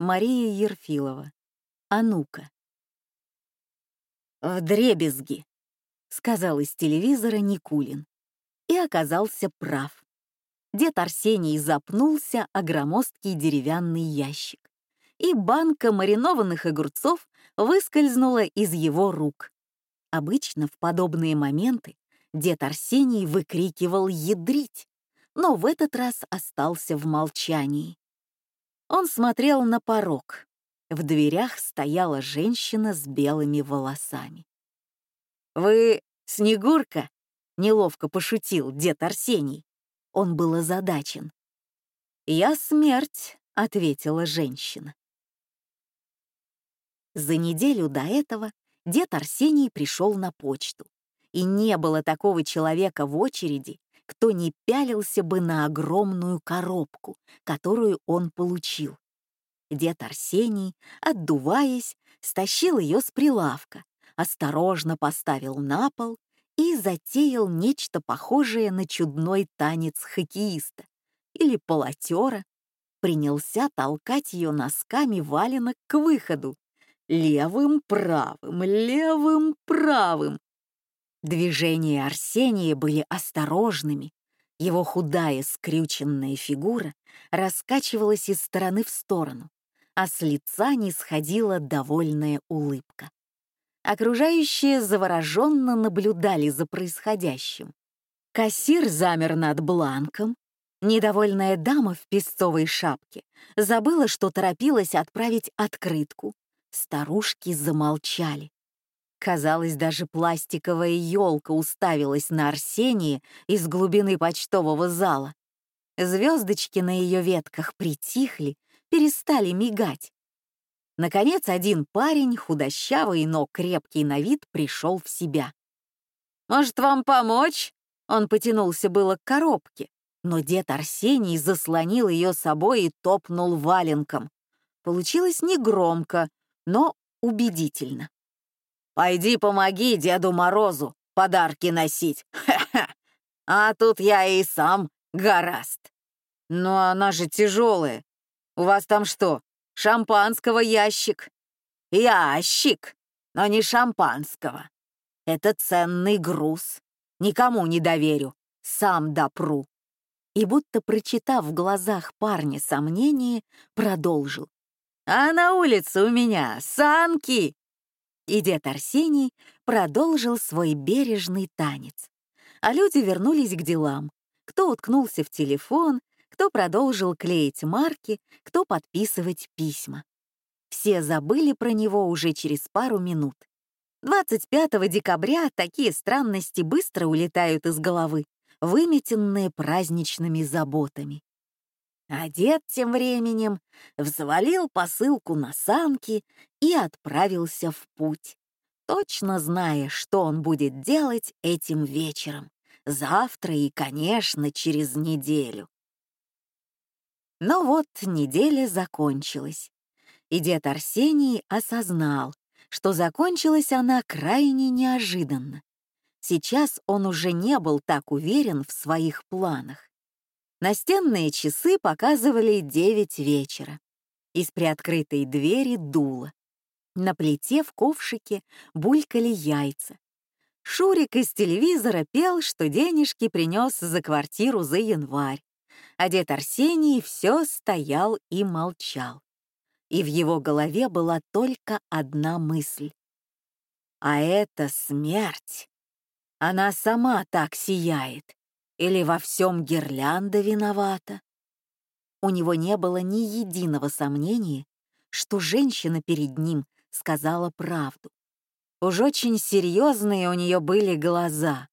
Мария Ерфилова. А ну-ка. «Вдребезги», — сказал из телевизора Никулин. И оказался прав. Дед Арсений запнулся о громоздкий деревянный ящик, и банка маринованных огурцов выскользнула из его рук. Обычно в подобные моменты дед Арсений выкрикивал «ядрить», но в этот раз остался в молчании. Он смотрел на порог. В дверях стояла женщина с белыми волосами. «Вы Снегурка?» — неловко пошутил дед Арсений. Он был озадачен. «Я смерть», — ответила женщина. За неделю до этого дед Арсений пришел на почту, и не было такого человека в очереди, кто не пялился бы на огромную коробку, которую он получил. Дед Арсений, отдуваясь, стащил ее с прилавка, осторожно поставил на пол и затеял нечто похожее на чудной танец хоккеиста или полотера, принялся толкать ее носками валенок к выходу. Левым, правым, левым, правым. Движения Арсения были осторожными. Его худая скрюченная фигура раскачивалась из стороны в сторону, а с лица не сходила довольная улыбка. Окружающие завороженно наблюдали за происходящим. Кассир замер над бланком. Недовольная дама в песцовой шапке забыла, что торопилась отправить открытку. Старушки замолчали. Казалось, даже пластиковая елка уставилась на Арсении из глубины почтового зала. Звездочки на ее ветках притихли, перестали мигать. Наконец, один парень, худощавый, но крепкий на вид, пришел в себя. «Может, вам помочь?» Он потянулся было к коробке, но дед Арсений заслонил ее собой и топнул валенком. Получилось негромко, но убедительно. Пойди помоги Деду Морозу подарки носить. Ха-ха. А тут я и сам гораст. Но она же тяжелая. У вас там что, шампанского ящик? Ящик, но не шампанского. Это ценный груз. Никому не доверю. Сам допру. И будто прочитав в глазах парня сомнение, продолжил. А на улице у меня санки и дед Арсений продолжил свой бережный танец. А люди вернулись к делам. Кто уткнулся в телефон, кто продолжил клеить марки, кто подписывать письма. Все забыли про него уже через пару минут. 25 декабря такие странности быстро улетают из головы, выметенные праздничными заботами. А дед тем временем взвалил посылку на санки и отправился в путь, точно зная, что он будет делать этим вечером, завтра и, конечно, через неделю. Но вот неделя закончилась, и дед Арсений осознал, что закончилась она крайне неожиданно. Сейчас он уже не был так уверен в своих планах. Настенные часы показывали девять вечера. Из приоткрытой двери дуло. На плите в ковшике булькали яйца. Шурик из телевизора пел, что денежки принес за квартиру за январь. А дед Арсений все стоял и молчал. И в его голове была только одна мысль. А это смерть. Она сама так сияет. Или во всем гирлянда виновата? У него не было ни единого сомнения, что женщина перед ним сказала правду. Уж очень серьезные у нее были глаза.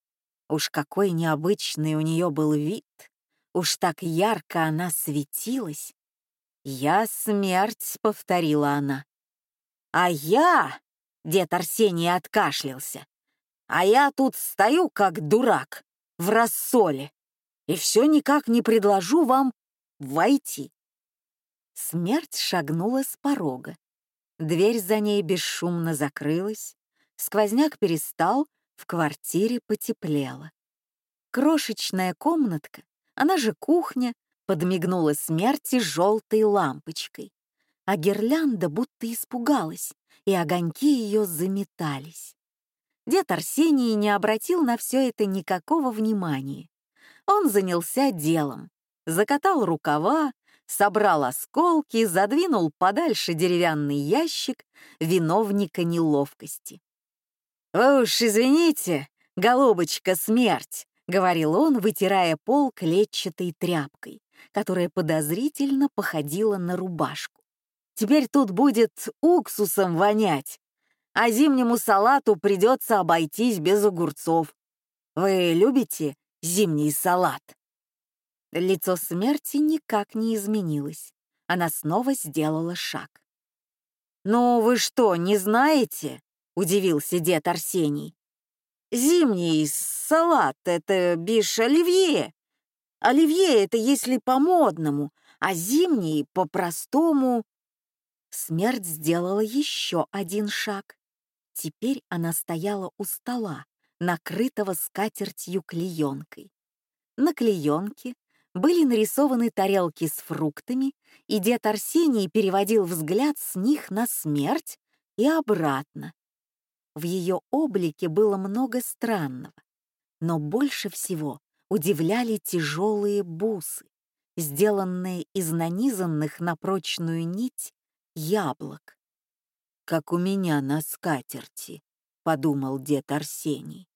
Уж какой необычный у нее был вид. Уж так ярко она светилась. «Я смерть», — повторила она. «А я...» — дед Арсений откашлялся. «А я тут стою, как дурак в рассоле, и все никак не предложу вам войти. Смерть шагнула с порога. Дверь за ней бесшумно закрылась, сквозняк перестал, в квартире потеплело. Крошечная комнатка, она же кухня, подмигнула смерти желтой лампочкой. а гирлянда будто испугалась, и огоньки ее заметались. Дед Арсений не обратил на все это никакого внимания. Он занялся делом, закатал рукава, собрал осколки, задвинул подальше деревянный ящик виновника неловкости. «Вы уж извините, голубочка, смерть!» — говорил он, вытирая пол клетчатой тряпкой, которая подозрительно походила на рубашку. «Теперь тут будет уксусом вонять, а зимнему салату придется обойтись без огурцов. Вы любите зимний салат?» Лицо смерти никак не изменилось. Она снова сделала шаг. «Ну вы что, не знаете?» — удивился дед Арсений. «Зимний салат — это биш-оливье. Оливье — это если по-модному, а зимний — по-простому». Смерть сделала еще один шаг. Теперь она стояла у стола, накрытого скатертью клеенкой. На клеенке были нарисованы тарелки с фруктами, и дед Арсений переводил взгляд с них на смерть и обратно. В ее облике было много странного, но больше всего удивляли тяжелые бусы, сделанные из нанизанных на прочную нить яблок. «Как у меня на скатерти», — подумал дед Арсений,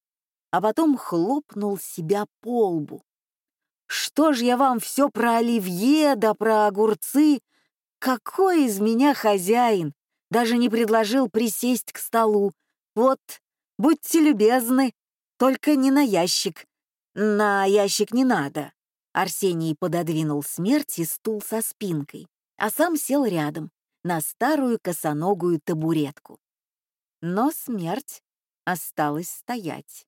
а потом хлопнул себя по лбу. Что ж я вам все про оливье да про огурцы? Какой из меня хозяин? Даже не предложил присесть к столу. Вот, будьте любезны, только не на ящик. На ящик не надо. Арсений пододвинул смерти стул со спинкой, а сам сел рядом, на старую косоногую табуретку. Но смерть осталась стоять.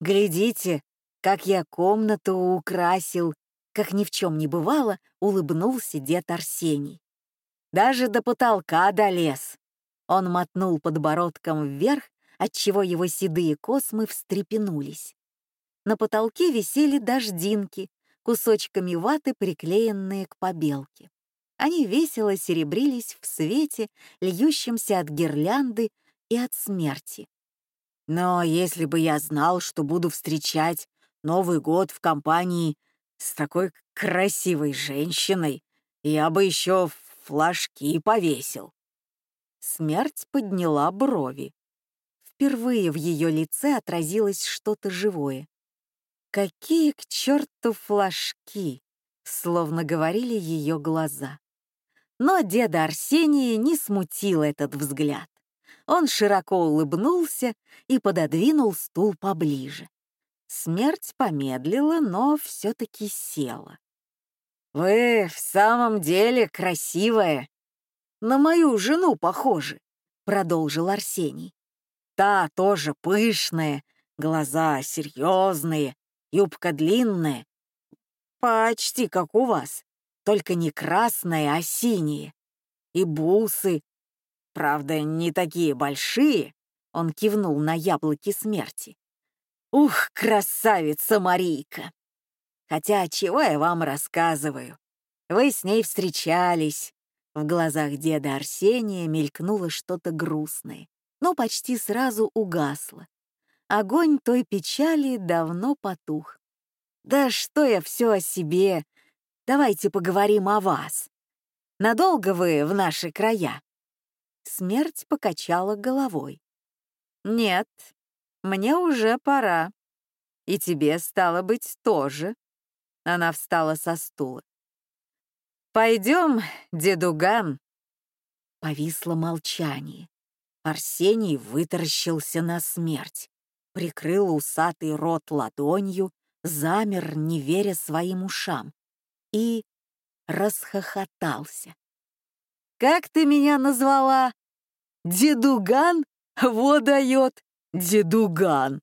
«Глядите, как я комнату украсил, как ни в чем не бывало, улыбнулся дед Арсений. Даже до потолка долез. Он мотнул подбородком вверх, отчего его седые космы встрепенулись. На потолке висели дождинки, кусочками ваты, приклеенные к побелке. Они весело серебрились в свете, льющемся от гирлянды и от смерти. Но если бы я знал, что буду встречать Новый год в компании с такой красивой женщиной, я бы еще флажки повесил. Смерть подняла брови. Впервые в ее лице отразилось что-то живое. Какие к черту флажки, словно говорили ее глаза. Но деда Арсения не смутил этот взгляд. Он широко улыбнулся и пододвинул стул поближе. Смерть помедлила, но все-таки села. «Вы в самом деле красивая. На мою жену похожи», — продолжил Арсений. «Та тоже пышная, глаза серьезные, юбка длинная. Почти как у вас, только не красная, а синие. И бусы, правда, не такие большие», — он кивнул на яблоки смерти. Ух, красавица Марийка! Хотя чего я вам рассказываю? Вы с ней встречались. В глазах деда Арсения мелькнуло что-то грустное, но почти сразу угасло. Огонь той печали давно потух. Да что я все о себе? Давайте поговорим о вас. Надолго вы в наши края? Смерть покачала головой. Нет, мне уже пора. И тебе, стало быть, тоже. Она встала со стула. Пойдем, дедуган. Повисло молчание. Арсений вытаращился на смерть, прикрыл усатый рот ладонью, замер, не веря своим ушам, и расхохотался. «Как ты меня назвала? Дедуган? Во дает! «Дедуган!»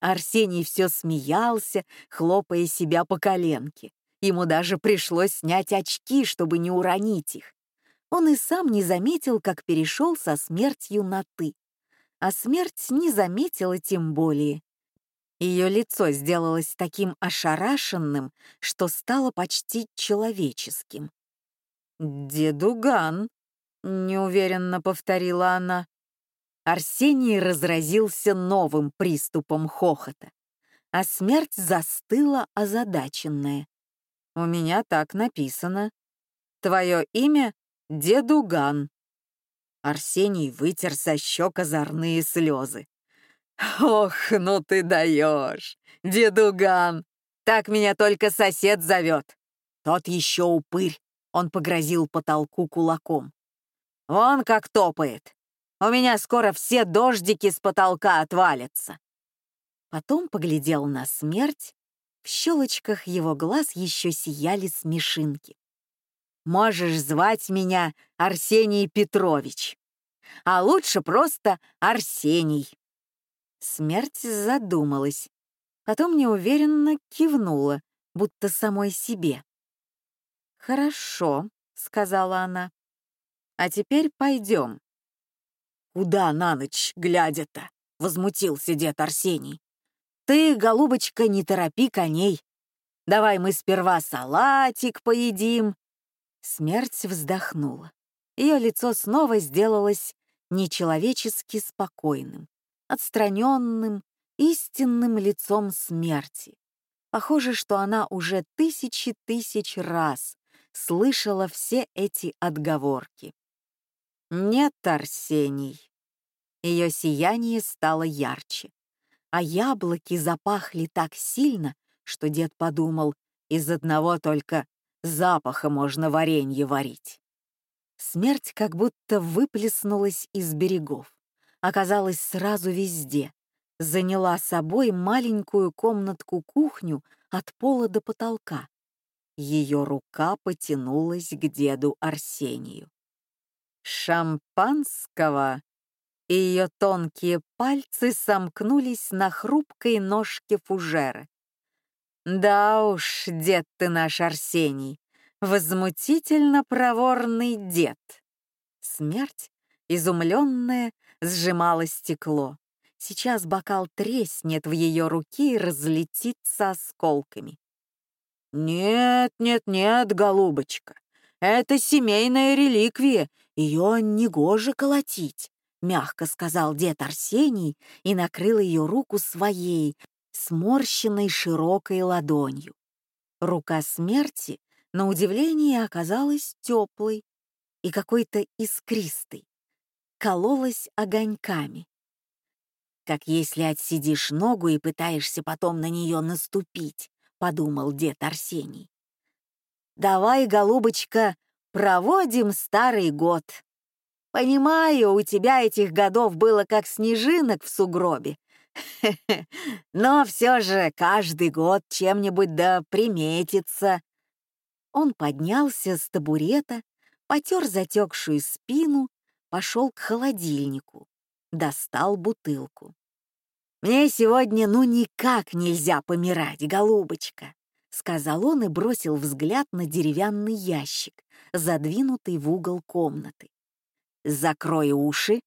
Арсений все смеялся, хлопая себя по коленке. Ему даже пришлось снять очки, чтобы не уронить их. Он и сам не заметил, как перешел со смертью на «ты». А смерть не заметила тем более. Ее лицо сделалось таким ошарашенным, что стало почти человеческим. «Дедуган», — неуверенно повторила она. Арсений разразился новым приступом хохота, а смерть застыла озадаченная. «У меня так написано. Твое имя — Дедуган». Арсений вытер со щек озорные слезы. «Ох, ну ты даешь, Дедуган! Так меня только сосед зовет. Тот еще упырь, он погрозил потолку кулаком. Вон как топает. У меня скоро все дождики с потолка отвалятся. Потом поглядел на смерть. В щелочках его глаз еще сияли смешинки. «Можешь звать меня Арсений Петрович, а лучше просто Арсений». Смерть задумалась, потом неуверенно кивнула, будто самой себе. «Хорошо», — сказала она. «А теперь пойдем». «Куда на ночь глядя-то?» — возмутился дед Арсений. «Ты, голубочка, не торопи коней. Давай мы сперва салатик поедим». Смерть вздохнула. Ее лицо снова сделалось нечеловечески спокойным, отстраненным, истинным лицом смерти. Похоже, что она уже тысячи тысяч раз слышала все эти отговорки. Нет, Арсений. Ее сияние стало ярче, а яблоки запахли так сильно, что дед подумал, из одного только запаха можно варенье варить. Смерть как будто выплеснулась из берегов, оказалась сразу везде, заняла собой маленькую комнатку-кухню от пола до потолка, ее рука потянулась к деду Арсению. «Шампанского!» Ее тонкие пальцы сомкнулись на хрупкой ножке фужера. «Да уж, дед ты наш Арсений, возмутительно проворный дед!» Смерть, изумленная, сжимала стекло. Сейчас бокал треснет в ее руке и разлетится осколками. «Нет, нет, нет, голубочка, это семейная реликвия, ее негоже колотить», — мягко сказал дед Арсений и накрыл ее руку своей, сморщенной широкой ладонью. Рука смерти, на удивление, оказалась теплой и какой-то искристой, кололась огоньками. Как если отсидишь ногу и пытаешься потом на нее наступить, подумал дед Арсений. «Давай, голубочка, проводим старый год. Понимаю, у тебя этих годов было как снежинок в сугробе, но все же каждый год чем-нибудь да приметится». Он поднялся с табурета, потер затекшую спину, пошел к холодильнику, достал бутылку. «Мне сегодня ну никак нельзя помирать, голубочка», — сказал он и бросил взгляд на деревянный ящик, задвинутый в угол комнаты. «Закрой уши».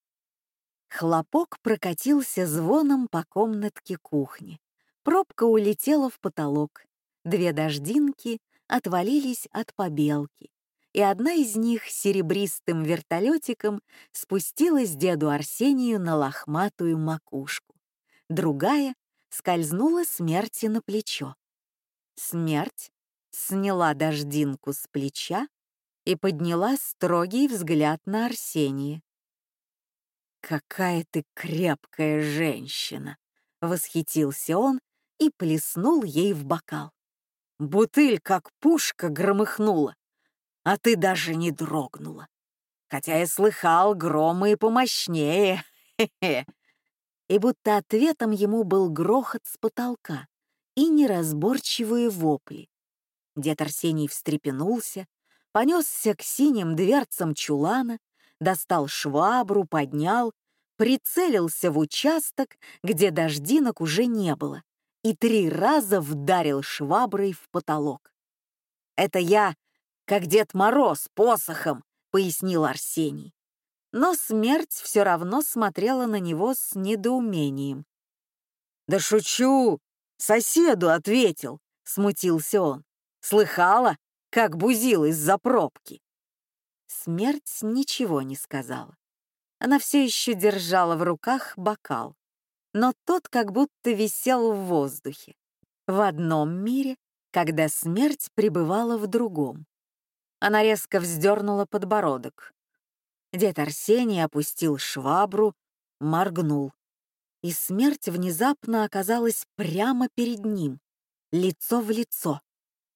Хлопок прокатился звоном по комнатке кухни. Пробка улетела в потолок. Две дождинки отвалились от побелки, и одна из них серебристым вертолетиком спустилась деду Арсению на лохматую макушку другая скользнула смерти на плечо. Смерть сняла дождинку с плеча и подняла строгий взгляд на Арсения. «Какая ты крепкая женщина!» — восхитился он и плеснул ей в бокал. «Бутыль, как пушка, громыхнула, а ты даже не дрогнула. Хотя я слыхал громы и помощнее. И будто ответом ему был грохот с потолка и неразборчивые вопли. Дед Арсений встрепенулся, понесся к синим дверцам чулана, достал швабру, поднял, прицелился в участок, где дождинок уже не было, и три раза вдарил шваброй в потолок. «Это я, как Дед Мороз, посохом», — пояснил Арсений но смерть все равно смотрела на него с недоумением. «Да шучу! Соседу ответил!» — смутился он. «Слыхала, как бузил из-за пробки?» Смерть ничего не сказала. Она все еще держала в руках бокал, но тот как будто висел в воздухе. В одном мире, когда смерть пребывала в другом. Она резко вздернула подбородок. Дед Арсений опустил швабру, моргнул. И смерть внезапно оказалась прямо перед ним, лицо в лицо.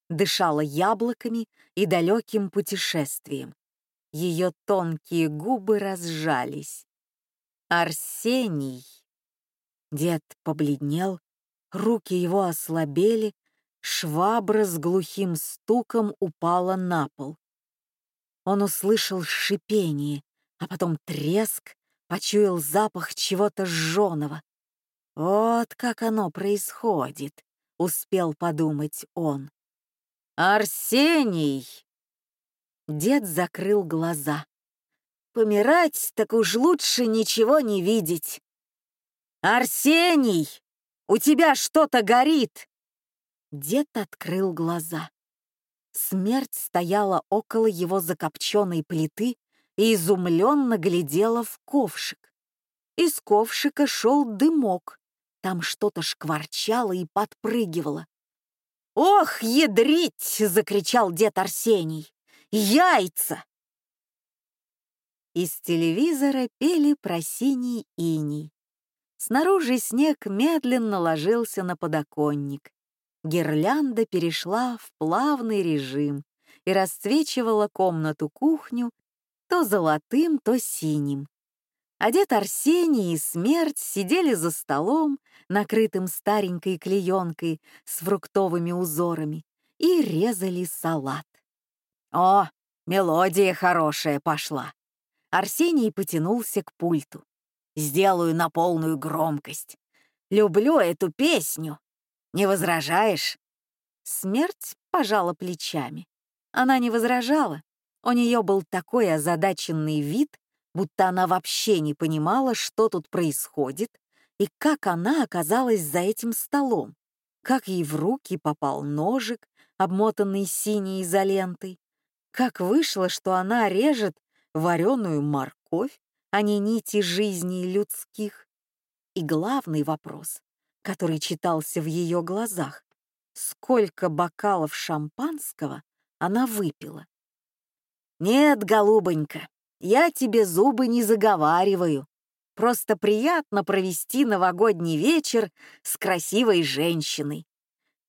Дышала яблоками и далеким путешествием. Ее тонкие губы разжались. «Арсений!» Дед побледнел, руки его ослабели, швабра с глухим стуком упала на пол. Он услышал шипение, а потом треск, почуял запах чего-то жженого. «Вот как оно происходит», — успел подумать он. «Арсений!» Дед закрыл глаза. «Помирать так уж лучше ничего не видеть». «Арсений! У тебя что-то горит!» Дед открыл глаза. Смерть стояла около его закопченной плиты и изумленно глядела в ковшик. Из ковшика шел дымок, там что-то шкварчало и подпрыгивало. «Ох, ядрить!» — закричал дед Арсений. «Яйца!» Из телевизора пели про синий иней. Снаружи снег медленно ложился на подоконник. Гирлянда перешла в плавный режим и расцвечивала комнату-кухню то золотым, то синим. Дед Арсений и Смерть сидели за столом, накрытым старенькой клеенкой с фруктовыми узорами, и резали салат. «О, мелодия хорошая пошла!» Арсений потянулся к пульту. «Сделаю на полную громкость. Люблю эту песню. Не возражаешь?» Смерть пожала плечами. Она не возражала, у нее был такой озадаченный вид, будто она вообще не понимала, что тут происходит и как она оказалась за этим столом, как ей в руки попал ножик, обмотанный синей изолентой, как вышло, что она режет вареную морковь, а не нити жизни людских. И главный вопрос, который читался в ее глазах, сколько бокалов шампанского она выпила. «Нет, голубонька, я тебе зубы не заговариваю. Просто приятно провести новогодний вечер с красивой женщиной.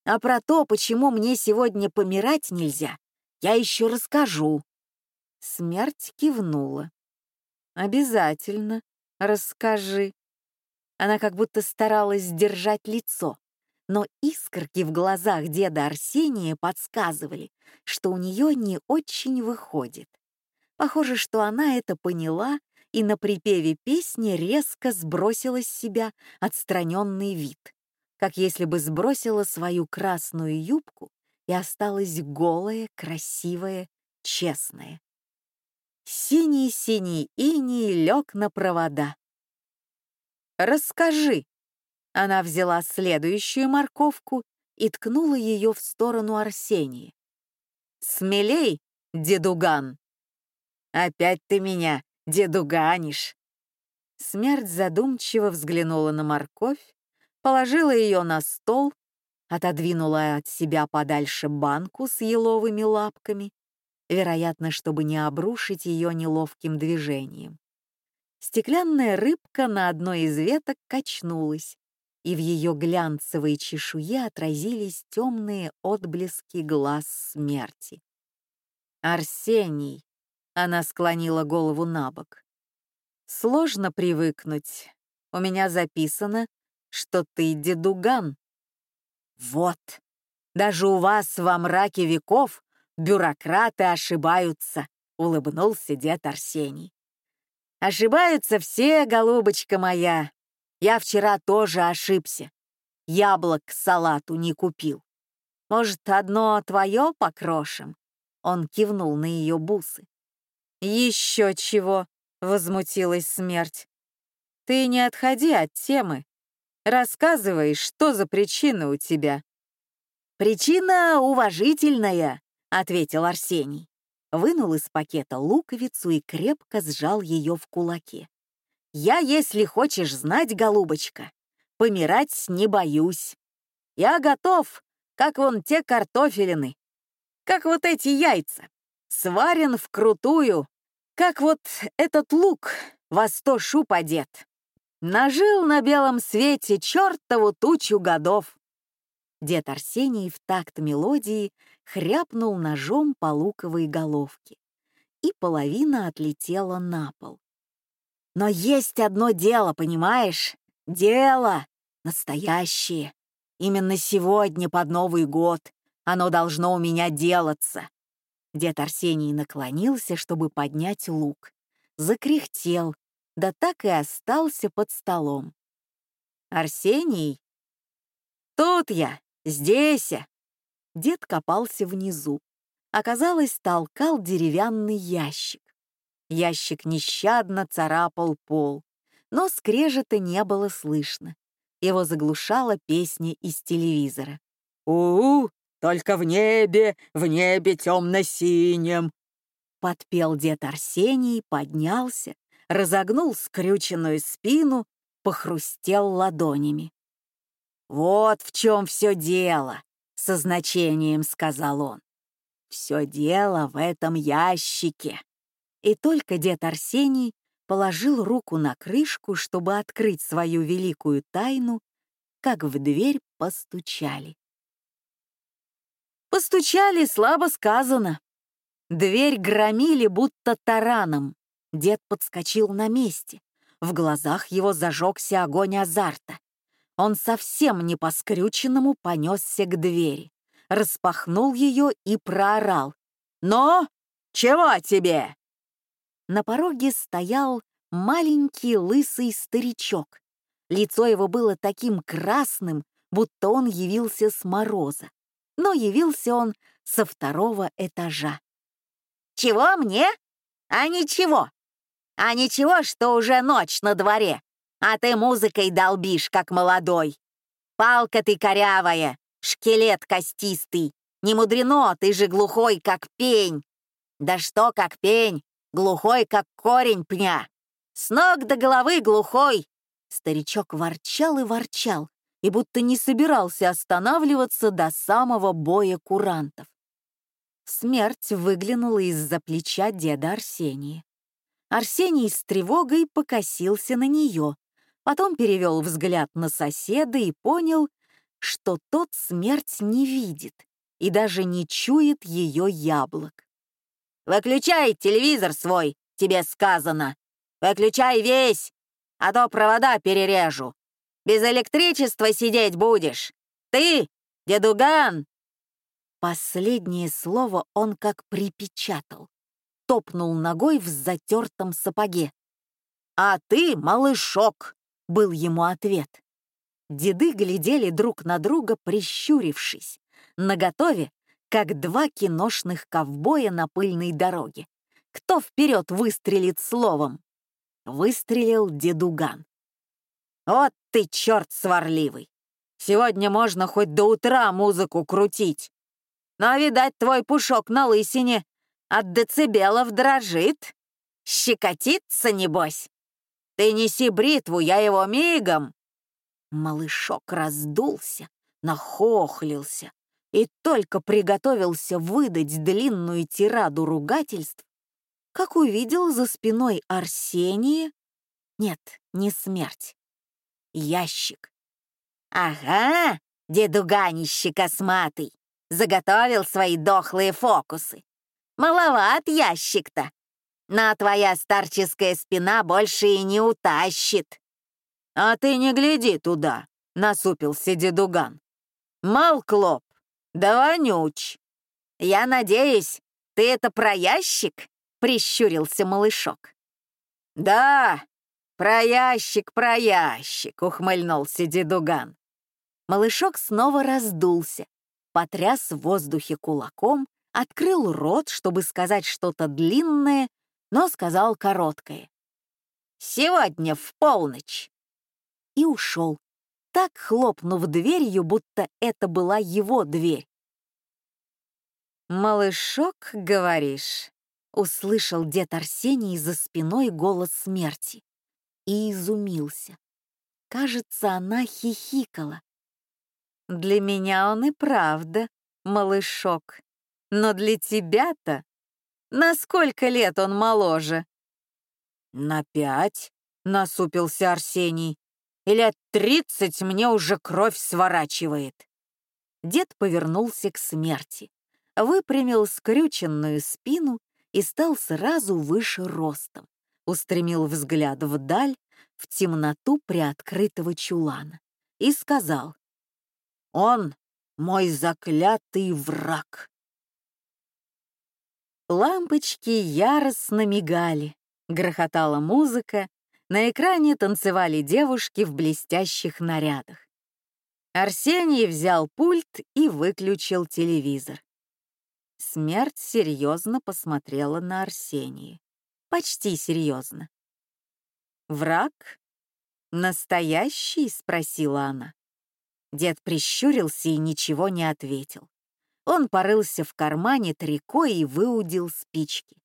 А про то, почему мне сегодня помирать нельзя, я еще расскажу». Смерть кивнула. «Обязательно, расскажи». Она как будто старалась сдержать лицо, но искорки в глазах деда Арсения подсказывали, что у нее не очень выходит. Похоже, что она это поняла и на припеве песни резко сбросила с себя отстраненный вид, как если бы сбросила свою красную юбку и осталась голая, красивая, честная. Синий-синий иней лег на провода. «Расскажи», она взяла следующую морковку и ткнула ее в сторону Арсения. «Смелей, дедуган!» «Опять ты меня дедуганишь!» Смерть задумчиво взглянула на морковь, положила ее на стол, отодвинула от себя подальше банку с еловыми лапками, вероятно, чтобы не обрушить ее неловким движением. Стеклянная рыбка на одной из веток качнулась, и в ее глянцевой чешуе отразились темные отблески глаз смерти. «Арсений!» — она склонила голову на бок. «Сложно привыкнуть. У меня записано, что ты дедуган». «Вот! Даже у вас во мраке веков бюрократы ошибаются», — улыбнулся дед Арсений. «Ошибаются все, голубочка моя, я вчера тоже ошибся. Яблок к салату не купил. Может, одно твое покрошим?» Он кивнул на ее бусы. «Еще чего!» — возмутилась смерть. «Ты не отходи от темы. Рассказывай, что за причина у тебя?» «Причина уважительная», — ответил Арсений. Вынул из пакета луковицу и крепко сжал ее в кулаке. «Я, если хочешь знать, голубочка, помирать не боюсь. Я готов, как вон те картофелины, как вот эти яйца, сварен вкрутую, как вот этот лук во сто шуб одет. Нажил на белом свете чертову тучу годов. Дед Арсений в такт мелодии хряпнул ножом по луковой головке, и половина отлетела на пол. Но есть одно дело, понимаешь? Дело настоящее. Именно сегодня под Новый год оно должно у меня делаться. Дед Арсений наклонился, чтобы поднять лук. Закряхтел, да так и остался под столом. «Арсений?» «Тут я, здесь я!» Дед копался внизу. Оказалось, толкал деревянный ящик. Ящик нещадно царапал пол, но скрежета не было слышно. Его заглушала песня из телевизора. «У-у, только в небе, в небе темно-синем!» Подпел дед Арсений, поднялся, разогнул скрюченную спину, похрустел ладонями. «Вот в чем все дело», — со значением сказал он. «Все дело в этом ящике». И только дед Арсений положил руку на крышку, чтобы открыть свою великую тайну, как в дверь постучали. Постучали, слабо сказано. Дверь громили, будто тараном. Дед подскочил на месте. В глазах его зажегся огонь азарта. Он совсем не по-скрюченному понесся к двери, распахнул ее и проорал. «Но? Чего тебе?» На пороге стоял маленький лысый старичок. Лицо его было таким красным, будто он явился с мороза но явился он со второго этажа. «Чего мне? А ничего. А ничего, что уже ночь на дворе, а ты музыкой долбишь, как молодой. Палка ты корявая, шкелет костистый. Не мудрено, ты же глухой, как пень. Да что, как пень, глухой, как корень пня. С ног до головы глухой. Старичок ворчал и ворчал, и будто не собирался останавливаться до самого боя курантов. Смерть выглянула из-за плеча деда Арсения. Арсений с тревогой покосился на нее, потом перевел взгляд на соседа и понял, что тот смерть не видит и даже не чует ее яблок. «Выключай телевизор свой, тебе сказано! Выключай весь, а то провода перережу!» Без электричества сидеть будешь! Ты, дедуган!» Последнее слово он как припечатал. Топнул ногой в затертом сапоге. «А ты, малышок!» — был ему ответ. Деды глядели друг на друга, прищурившись, наготове, как два киношных ковбоя на пыльной дороге. Кто вперед выстрелит словом? Выстрелил дедуган. «Вот ты черт сварливый! Сегодня можно хоть до утра музыку крутить. Но, видать, твой пушок на лысине от децибелов дрожит. Щекотится, небось. Ты неси бритву, я его мигом!» Малышок раздулся, нахохлился и только приготовился выдать длинную тираду ругательств, как увидел за спиной Арсения... Нет, не смерть, ящик. «Ага, дедуганище косматый, заготовил свои дохлые фокусы. Маловат ящик-то, но твоя старческая спина больше и не утащит». «А ты не гляди туда», — насупился дедуган. «Мал клоп, да вонюч». «Я надеюсь, ты это про ящик?» — прищурился малышок. «Да, «Про ящик, про ящик!» — ухмыльнулся дедуган. Малышок снова раздулся, потряс в воздухе кулаком, открыл рот, чтобы сказать что-то длинное, но сказал короткое. «Сегодня в полночь!» И ушел, так хлопнув дверью, будто это была его дверь. «Малышок, говоришь?» Услышал дед Арсений за спиной голос смерти и изумился. Кажется, она хихикала. Для меня он и правда малышок. Но для тебя-то на сколько лет он моложе? На пять, насупился Арсений. И лет тридцать мне уже кровь сворачивает. Дед повернулся к смерти, выпрямил скрюченную спину и стал сразу выше ростом, устремил взгляд вдаль, в темноту приоткрытого чулана, и сказал, «Он мой заклятый враг». Лампочки яростно мигали, грохотала музыка, на экране танцевали девушки в блестящих нарядах. Арсений взял пульт и выключил телевизор. Смерть серьезно посмотрела на Арсения. Почти серьезно. «Враг? Настоящий?» — спросила она. Дед прищурился и ничего не ответил. Он порылся в кармане трико и выудил спички.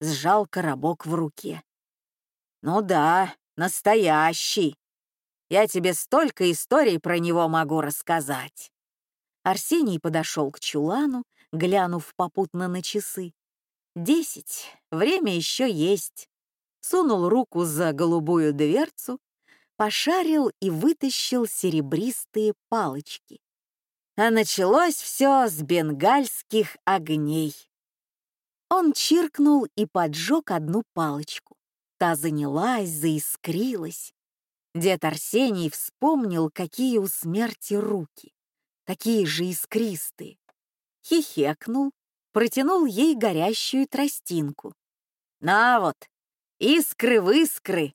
Сжал коробок в руке. «Ну да, настоящий. Я тебе столько историй про него могу рассказать». Арсений подошел к чулану, глянув попутно на часы. «Десять. Время еще есть». Сунул руку за голубую дверцу, пошарил и вытащил серебристые палочки. А началось все с бенгальских огней. Он чиркнул и поджег одну палочку. Та занялась, заискрилась. Дед Арсений вспомнил, какие у смерти руки, такие же искристые. Хихекнул, протянул ей горящую тростинку. «На вот, искры в искры!»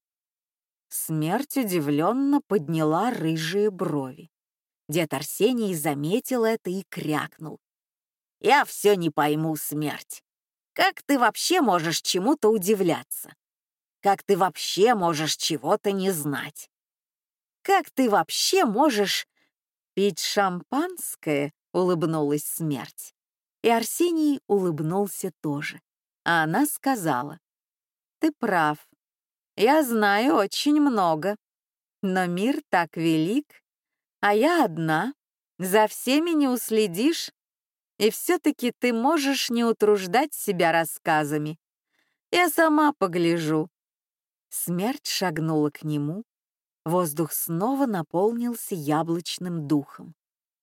Смерть удивленно подняла рыжие брови. Дед Арсений заметил это и крякнул. «Я все не пойму, смерть. Как ты вообще можешь чему-то удивляться? Как ты вообще можешь чего-то не знать? Как ты вообще можешь пить шампанское?» — улыбнулась смерть. И Арсений улыбнулся тоже. А она сказала, «Ты прав. Я знаю очень много. Но мир так велик, а я одна. За всеми не уследишь. И все-таки ты можешь не утруждать себя рассказами. Я сама погляжу. Смерть шагнула к нему. Воздух снова наполнился яблочным духом.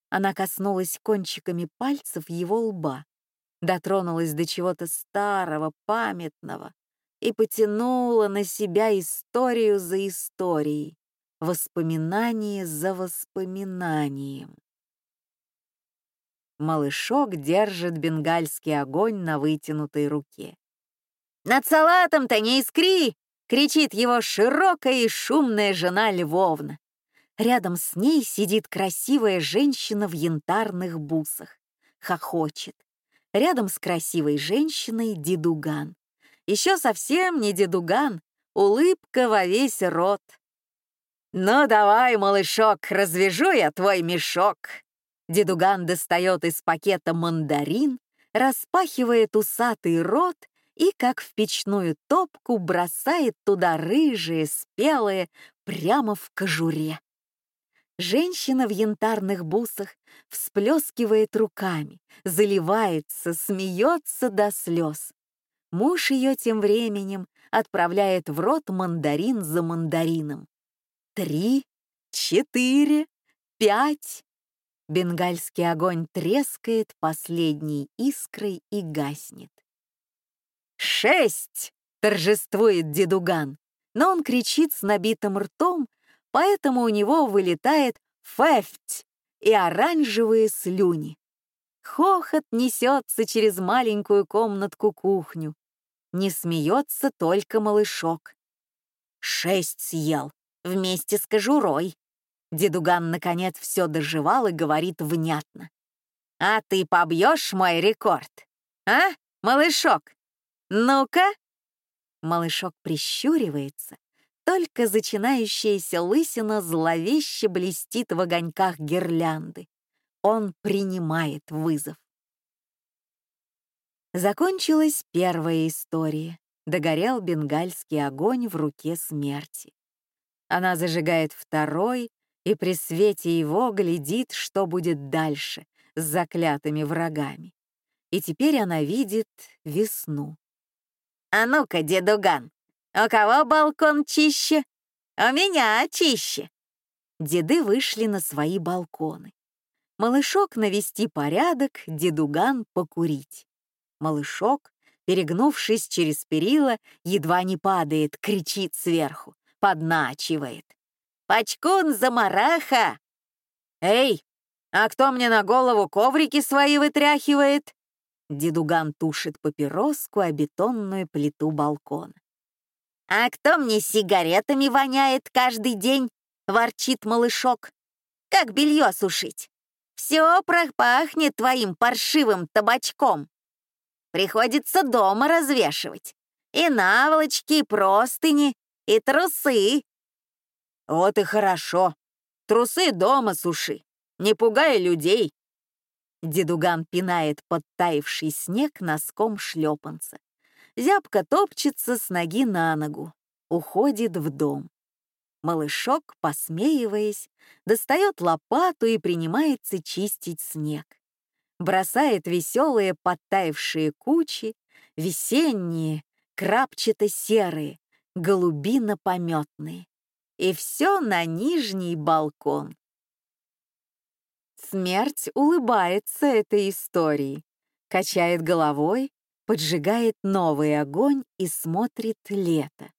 Она коснулась кончиками пальцев его лба, дотронулась до чего-то старого, памятного и потянула на себя историю за историей, воспоминание за воспоминанием. Малышок держит бенгальский огонь на вытянутой руке. «Над салатом-то не искри!» кричит его широкая и шумная жена Львовна. Рядом с ней сидит красивая женщина в янтарных бусах, хохочет. Рядом с красивой женщиной дедуган. Еще совсем не дедуган, улыбка во весь рот. «Ну давай, малышок, развяжу я твой мешок!» Дедуган достает из пакета мандарин, распахивает усатый рот и, как в печную топку, бросает туда рыжие, спелые, прямо в кожуре. Женщина в янтарных бусах всплескивает руками, заливается, смеется до слез. Муж ее тем временем отправляет в рот мандарин за мандарином. Три, четыре, пять. Бенгальский огонь трескает последней искрой и гаснет. «Шесть!» — торжествует дедуган, но он кричит с набитым ртом, поэтому у него вылетает «фефть» и оранжевые слюни. Хохот несется через маленькую комнатку-кухню. Не смеется только малышок. Шесть съел, вместе с кожурой. Дедуган, наконец, все доживал и говорит внятно. «А ты побьешь мой рекорд? А, малышок?» «Ну-ка!» Малышок прищуривается, только зачинающаяся лысина зловеще блестит в огоньках гирлянды. Он принимает вызов. Закончилась первая история. Догорел бенгальский огонь в руке смерти. Она зажигает второй и при свете его глядит, что будет дальше с заклятыми врагами. И теперь она видит весну. «А ну-ка, дедуган, у кого балкон чище? У меня чище!» Деды вышли на свои балконы. Малышок навести порядок, дедуган покурить. Малышок, перегнувшись через перила, едва не падает, кричит сверху, подначивает. «Пачкун замараха!» «Эй, а кто мне на голову коврики свои вытряхивает?» Дедуган тушит папироску о бетонную плиту балкона. «А кто мне сигаретами воняет каждый день?» — ворчит малышок. «Как белье сушить? Все пропахнет твоим паршивым табачком. Приходится дома развешивать. И наволочки, и простыни, и трусы». «Вот и хорошо. Трусы дома суши. Не пугай людей». Дедуган пинает подтаивший снег носком шлепанца. Зябка топчется с ноги на ногу, уходит в дом. Малышок, посмеиваясь, достает лопату и принимается чистить снег. Бросает веселые подтаившие кучи, весенние, крапчато-серые, голубино-пометные. И все на нижний балкон. Смерть улыбается этой истории, качает головой, поджигает новый огонь и смотрит лето.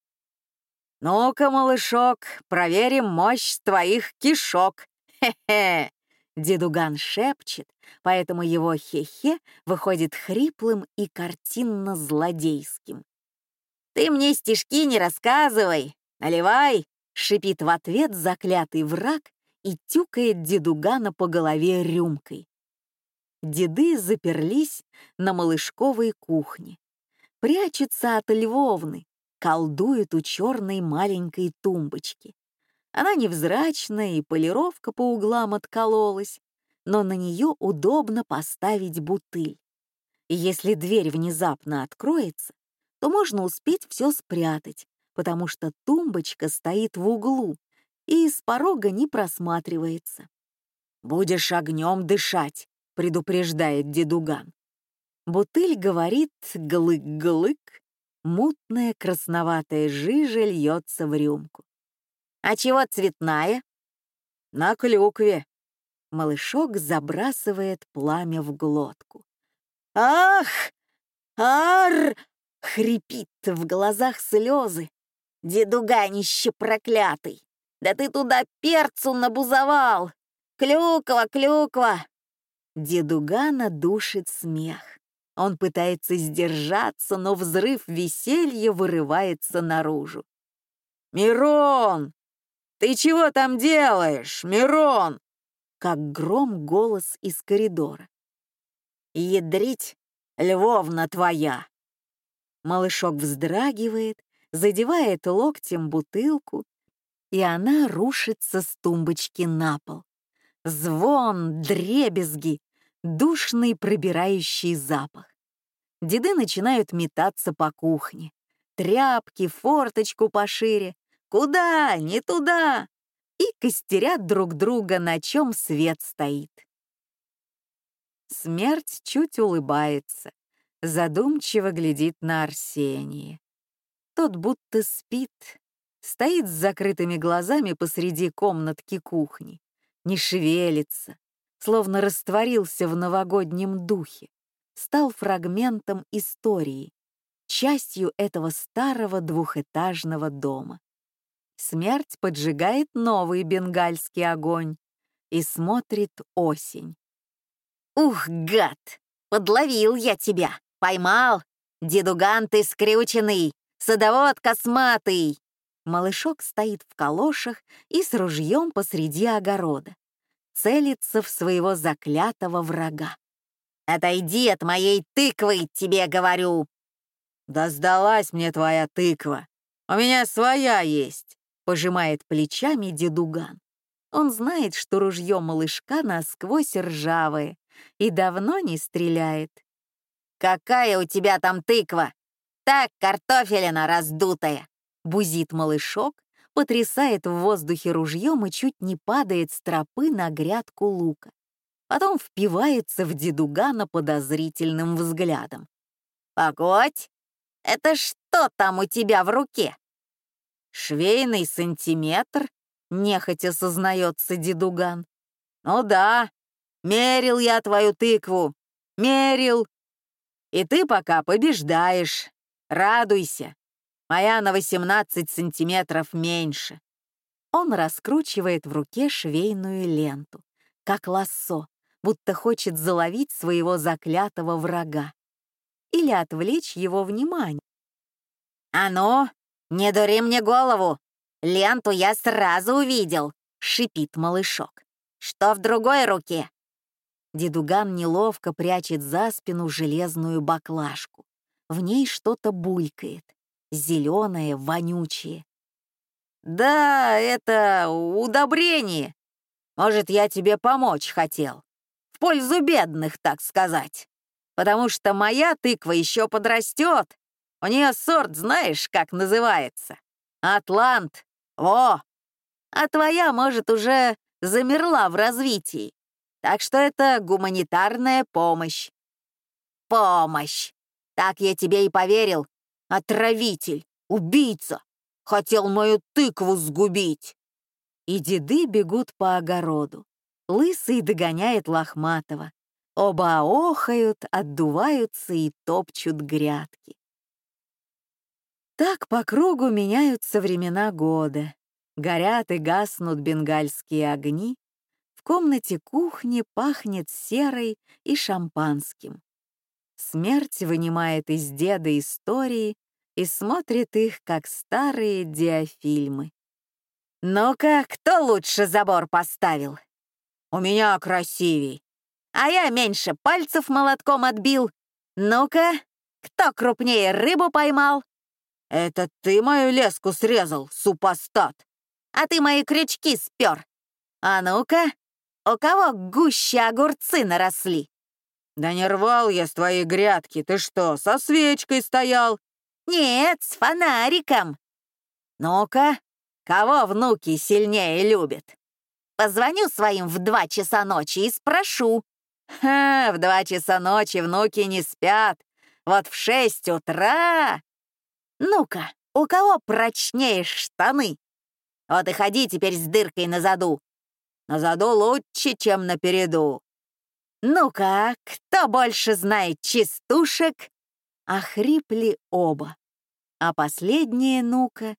«Ну-ка, малышок, проверим мощь твоих кишок! Хе-хе!» Дедуган шепчет, поэтому его хе-хе выходит хриплым и картинно-злодейским. «Ты мне стишки не рассказывай! Наливай!» — шипит в ответ заклятый враг и тюкает дедугана по голове рюмкой. Деды заперлись на малышковой кухне. Прячутся от Львовны, колдуют у черной маленькой тумбочки. Она невзрачная, и полировка по углам откололась, но на нее удобно поставить бутыль. И если дверь внезапно откроется, то можно успеть все спрятать, потому что тумбочка стоит в углу, и из порога не просматривается. «Будешь огнем дышать», — предупреждает дедуган. Бутыль говорит глык-глык, мутная красноватая жижа льется в рюмку. «А чего цветная?» «На клюкве». Малышок забрасывает пламя в глотку. «Ах! Ар!» — хрипит в глазах слезы. «Дедуганище проклятый! Да ты туда перцу набузовал! Клюква, клюква!» Дедугана душит смех. Он пытается сдержаться, но взрыв веселья вырывается наружу. «Мирон! Ты чего там делаешь, Мирон?» Как гром голос из коридора. «Ядрить, Львовна твоя!» Малышок вздрагивает, задевает локтем бутылку, и она рушится с тумбочки на пол. Звон, дребезги, душный пробирающий запах. Деды начинают метаться по кухне. Тряпки, форточку пошире. Куда? Не туда! И костерят друг друга, на чем свет стоит. Смерть чуть улыбается, задумчиво глядит на Арсения. Тот будто спит, стоит с закрытыми глазами посреди комнатки кухни, не шевелится, словно растворился в новогоднем духе, стал фрагментом истории, частью этого старого двухэтажного дома. Смерть поджигает новый бенгальский огонь и смотрит осень. «Ух, гад! Подловил я тебя! Поймал! Дедуган ты скрюченный! Садовод косматый!» Малышок стоит в калошах и с ружьем посреди огорода. Целится в своего заклятого врага. «Отойди от моей тыквы, тебе говорю!» «Да сдалась мне твоя тыква! У меня своя есть!» Пожимает плечами дедуган. Он знает, что ружье малышка насквозь ржавое и давно не стреляет. Какая у тебя там тыква? Так, картофелина раздутая!» Бузит малышок, потрясает в воздухе ружьем и чуть не падает с тропы на грядку лука. Потом впивается в дедугана подозрительным взглядом. «Погодь, это что там у тебя в руке?» «Швейный сантиметр», — нехотя сознается дедуган. «Ну да, мерил я твою тыкву, мерил. И ты пока побеждаешь, радуйся. Моя на 18 сантиметров меньше». Он раскручивает в руке швейную ленту, как лассо, будто хочет заловить своего заклятого врага или отвлечь его внимание. «А ну, не дури мне голову! Ленту я сразу увидел!» — шипит малышок. «Что в другой руке?» Дедуган неловко прячет за спину железную баклажку. В ней что-то булькает, зеленое, вонючее. «Да, это удобрение. Может, я тебе помочь хотел. В пользу бедных, так сказать потому что моя тыква еще подрастет. У нее сорт знаешь, как называется? Атлант. О! А твоя, может, уже замерла в развитии. Так что это гуманитарная помощь. Помощь. Так я тебе и поверил. Отравитель, убийца. Хотел мою тыкву сгубить. И деды бегут по огороду. Лысый догоняет Лохматова. Оба охают, отдуваются и топчут грядки. Так по кругу меняются времена года. Горят и гаснут бенгальские огни. В комнате кухни пахнет серой и шампанским. Смерть вынимает из деда истории и смотрит их, как старые диафильмы. «Ну-ка, кто лучше забор поставил?» «У меня красивей», а я меньше пальцев молотком отбил. Ну-ка, кто крупнее рыбу поймал?» «Это ты мою леску срезал, супостат!» «А ты мои крючки спер. А ну-ка, у кого гуще огурцы наросли?» «Да не рвал я с твоей грядки, ты что, со свечкой стоял?» «Нет, с фонариком». «Ну-ка, кого внуки сильнее любят?» Позвоню своим в два часа ночи и спрошу, Ха, в два часа ночи внуки не спят. Вот в шесть утра... Ну-ка, у кого прочнее штаны? Вот и ходи теперь с дыркой на заду. На заду лучше, чем на переду. Ну-ка, кто больше знает частушек? Охрипли оба. А последняя ну-ка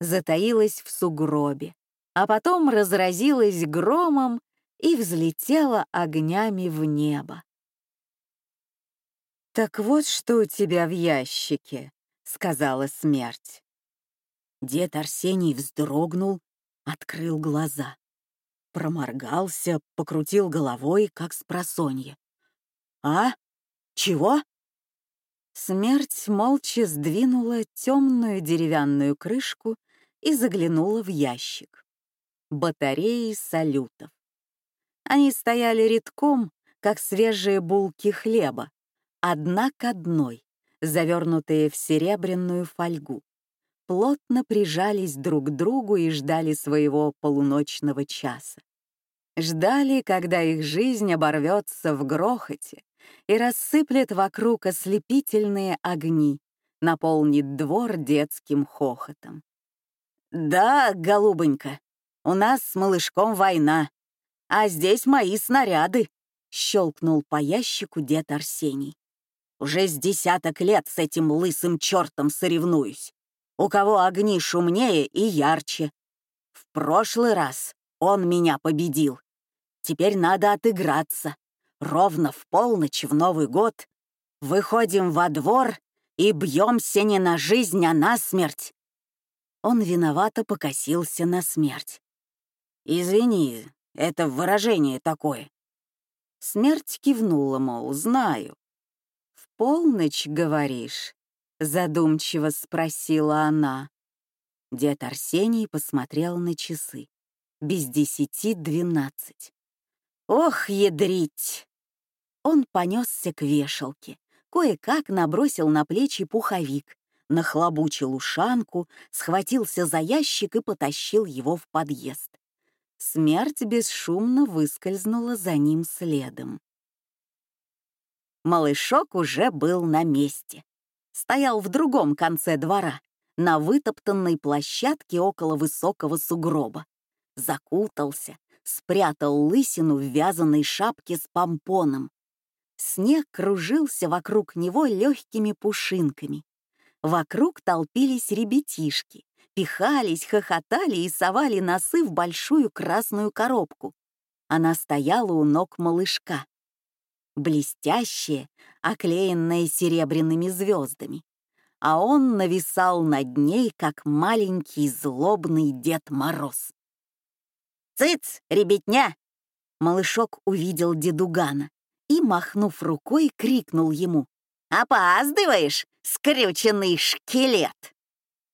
затаилась в сугробе, а потом разразилась громом и взлетела огнями в небо. «Так вот что у тебя в ящике», — сказала смерть. Дед Арсений вздрогнул, открыл глаза. Проморгался, покрутил головой, как с просонья. «А? Чего?» Смерть молча сдвинула темную деревянную крышку и заглянула в ящик. Батареи салютов. Они стояли редком, как свежие булки хлеба, одна к одной, завернутые в серебряную фольгу. Плотно прижались друг к другу и ждали своего полуночного часа. Ждали, когда их жизнь оборвется в грохоте и рассыплет вокруг ослепительные огни, наполнит двор детским хохотом. «Да, голубонька, у нас с малышком война», а здесь мои снаряды», — щелкнул по ящику дед Арсений. «Уже с десяток лет с этим лысым чертом соревнуюсь. У кого огни шумнее и ярче. В прошлый раз он меня победил. Теперь надо отыграться. Ровно в полночь в Новый год выходим во двор и бьемся не на жизнь, а на смерть. Он виновато покосился на смерть. «Извини, это выражение такое». Смерть кивнула, мол, знаю. «В полночь, говоришь?» — задумчиво спросила она. Дед Арсений посмотрел на часы. Без десяти двенадцать. «Ох, ядрить!» Он понесся к вешалке, кое-как набросил на плечи пуховик, нахлобучил ушанку, схватился за ящик и потащил его в подъезд. Смерть бесшумно выскользнула за ним следом. Малышок уже был на месте. Стоял в другом конце двора, на вытоптанной площадке около высокого сугроба. Закутался, спрятал лысину в вязаной шапке с помпоном. Снег кружился вокруг него легкими пушинками. Вокруг толпились ребятишки, пихались, хохотали и совали носы в большую красную коробку. Она стояла у ног малышка. Блестящая, оклеенная серебряными звездами. А он нависал над ней, как маленький злобный Дед Мороз. «Цыц, ребятня!» Малышок увидел дедугана и, махнув рукой, крикнул ему. «Опаздываешь, скрюченный шкелет!»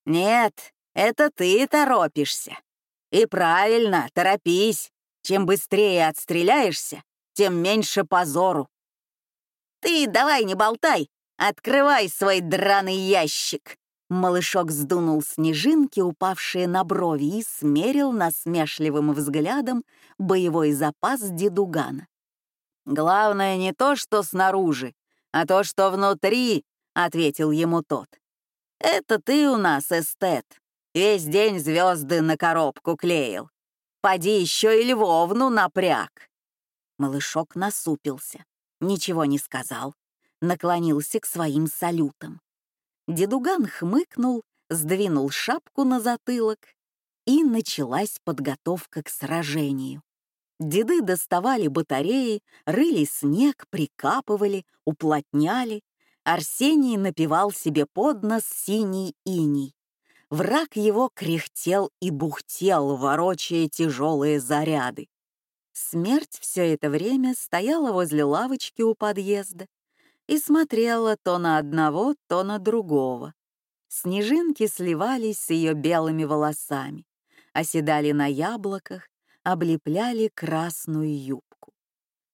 «Нет, это ты торопишься. И правильно, торопись. Чем быстрее отстреляешься, тем меньше позору. Ты давай не болтай, открывай свой драный ящик. Малышок сдунул снежинки, упавшие на брови, и смерил насмешливым взглядом боевой запас дедугана. «Главное не то, что снаружи, а то, что внутри», — ответил ему тот. «Это ты у нас эстет. Весь день звезды на коробку клеил. Поди еще и Львовну напряг». Малышок насупился, ничего не сказал, наклонился к своим салютам. Дедуган хмыкнул, сдвинул шапку на затылок, и началась подготовка к сражению. Деды доставали батареи, рыли снег, прикапывали, уплотняли. Арсений напевал себе под нос синий иней. Враг его кряхтел и бухтел, ворочая тяжелые заряды. Смерть все это время стояла возле лавочки у подъезда, и смотрела то на одного, то на другого. Снежинки сливались с ее белыми волосами, оседали на яблоках, облепляли красную юбку.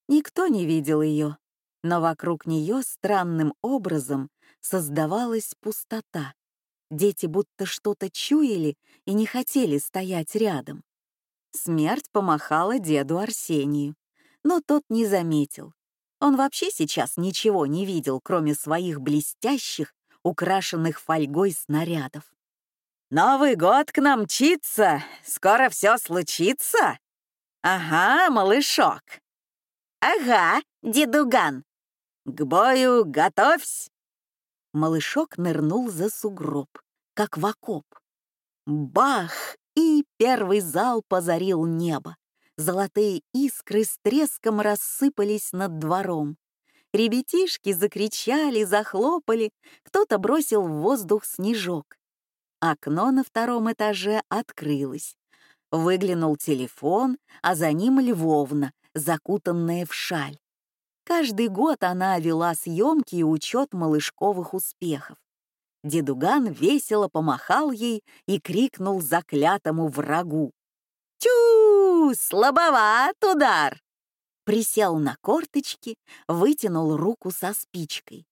Никто не видел ее, но вокруг нее странным образом создавалась пустота. Дети будто что-то чуяли и не хотели стоять рядом. Смерть помахала деду Арсению, но тот не заметил, он вообще сейчас ничего не видел, кроме своих блестящих, украшенных фольгой снарядов. «Новый год к нам мчится! Скоро все случится!» «Ага, малышок!» «Ага, дедуган!» «К бою готовься!» Малышок нырнул за сугроб, как в окоп. Бах! И первый зал позарил небо. Золотые искры с треском рассыпались над двором. Ребятишки закричали, захлопали, кто-то бросил в воздух снежок. Окно на втором этаже открылось. Выглянул телефон, а за ним Львовна, закутанная в шаль. Каждый год она вела съемки и учет малышковых успехов. Дедуган весело помахал ей и крикнул заклятому врагу. «Тю! Слабоват удар!» Присел на корточки, вытянул руку со спичкой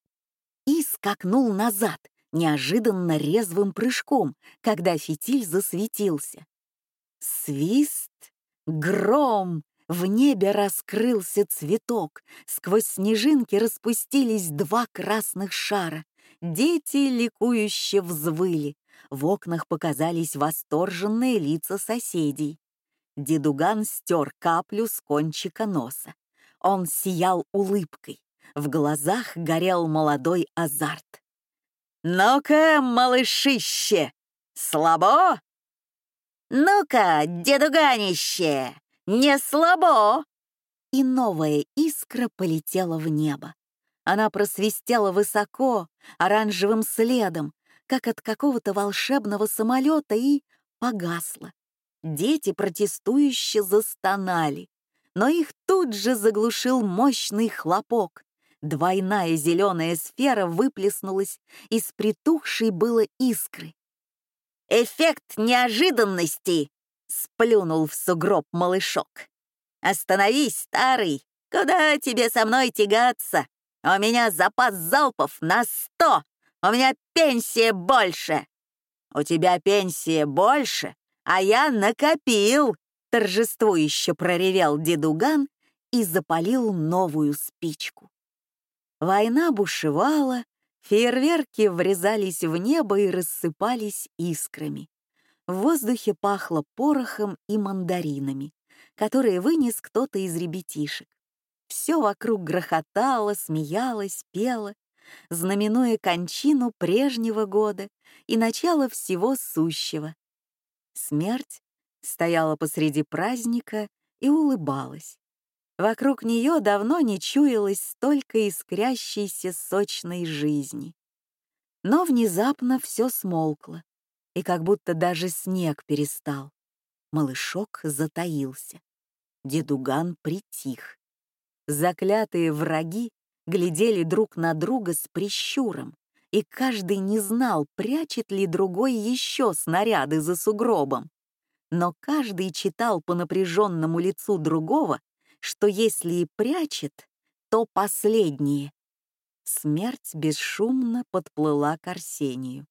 и скакнул назад неожиданно резвым прыжком, когда фитиль засветился. Свист, гром, в небе раскрылся цветок, сквозь снежинки распустились два красных шара. Дети ликующе взвыли, в окнах показались восторженные лица соседей. Дедуган стер каплю с кончика носа. Он сиял улыбкой. В глазах горел молодой азарт. «Ну-ка, малышище, слабо?» «Ну-ка, дедуганище, не слабо!» И новая искра полетела в небо. Она просвистела высоко, оранжевым следом, как от какого-то волшебного самолета, и погасла. Дети протестующе застонали, но их тут же заглушил мощный хлопок. Двойная зеленая сфера выплеснулась из притухшей было искры. «Эффект неожиданности!» — сплюнул в сугроб малышок. «Остановись, старый! Куда тебе со мной тягаться? У меня запас залпов на сто! У меня пенсия больше!» «У тебя пенсия больше, а я накопил!» торжествующе проревел дедуган и запалил новую спичку. Война бушевала, фейерверки врезались в небо и рассыпались искрами. В воздухе пахло порохом и мандаринами, которые вынес кто-то из ребятишек. Все вокруг грохотало, смеялось, пело, знаменуя кончину прежнего года и начало всего сущего. Смерть стояла посреди праздника и улыбалась. Вокруг нее давно не чуялось столько искрящейся сочной жизни. Но внезапно все смолкло, и как будто даже снег перестал. Малышок затаился. Дедуган притих. Заклятые враги глядели друг на друга с прищуром, и каждый не знал, прячет ли другой еще снаряды за сугробом. Но каждый читал по напряженному лицу другого, что если и прячет, то последние. Смерть бесшумно подплыла к Арсению.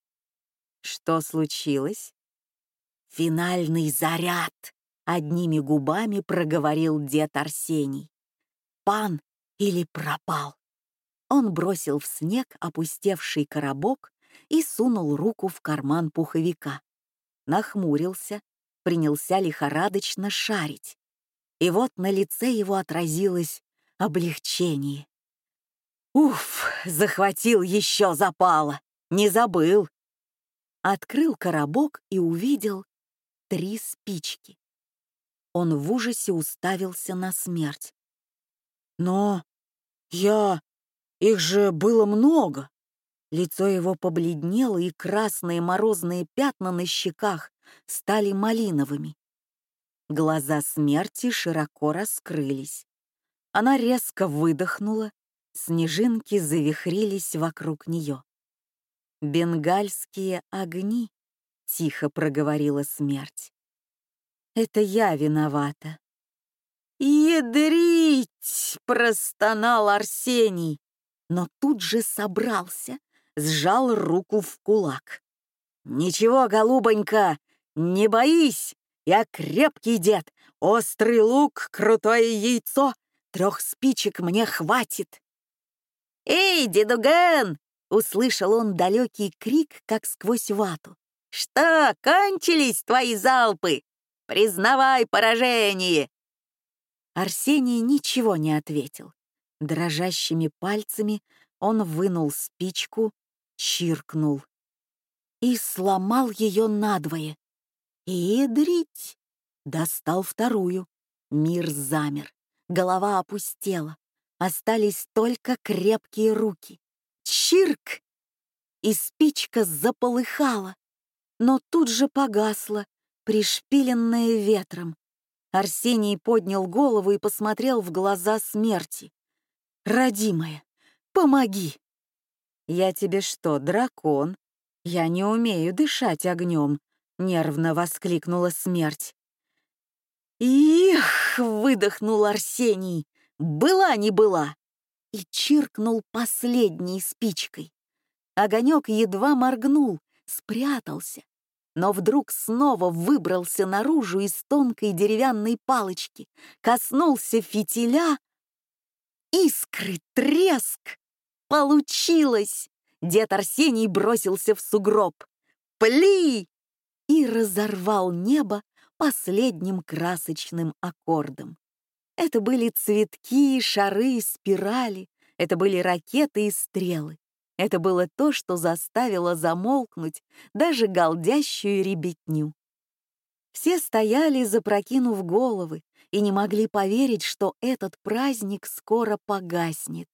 Что случилось? «Финальный заряд!» — одними губами проговорил дед Арсений. «Пан или пропал?» Он бросил в снег опустевший коробок и сунул руку в карман пуховика. Нахмурился, принялся лихорадочно шарить. И вот на лице его отразилось облегчение. «Уф, захватил еще запала! Не забыл!» Открыл коробок и увидел три спички. Он в ужасе уставился на смерть. «Но я... Их же было много!» Лицо его побледнело, и красные морозные пятна на щеках стали малиновыми. Глаза смерти широко раскрылись. Она резко выдохнула, снежинки завихрились вокруг нее. «Бенгальские огни», — тихо проговорила смерть. «Это я виновата». «Ядрить!» — простонал Арсений, но тут же собрался, сжал руку в кулак. «Ничего, голубонька, не боись! Я крепкий дед, острый лук, крутое яйцо, трех спичек мне хватит!» «Эй, дедуган!» — услышал он далекий крик, как сквозь вату. «Что, кончились твои залпы? Признавай поражение!» Арсений ничего не ответил. Дрожащими пальцами он вынул спичку, чиркнул и сломал ее надвое. «Идрить!» Достал вторую. Мир замер, голова опустела. Остались только крепкие руки. Чирк! И спичка заполыхала, но тут же погасла, пришпиленная ветром. Арсений поднял голову и посмотрел в глаза смерти. «Родимая, помоги!» «Я тебе что, дракон?» «Я не умею дышать огнем», — нервно воскликнула смерть. «Их!» — выдохнул Арсений. «Была не была!» И чиркнул последней спичкой. Огонек едва моргнул, спрятался, но вдруг снова выбрался наружу из тонкой деревянной палочки, коснулся фитиля. Искры, треск! Получилось! Дед Арсений бросился в сугроб. «Пли!» и разорвал небо последним красочным аккордом. Это были цветки, шары, спирали, это были ракеты и стрелы. Это было то, что заставило замолкнуть даже голдящую ребятню. Все стояли, запрокинув головы, и не могли поверить, что этот праздник скоро погаснет.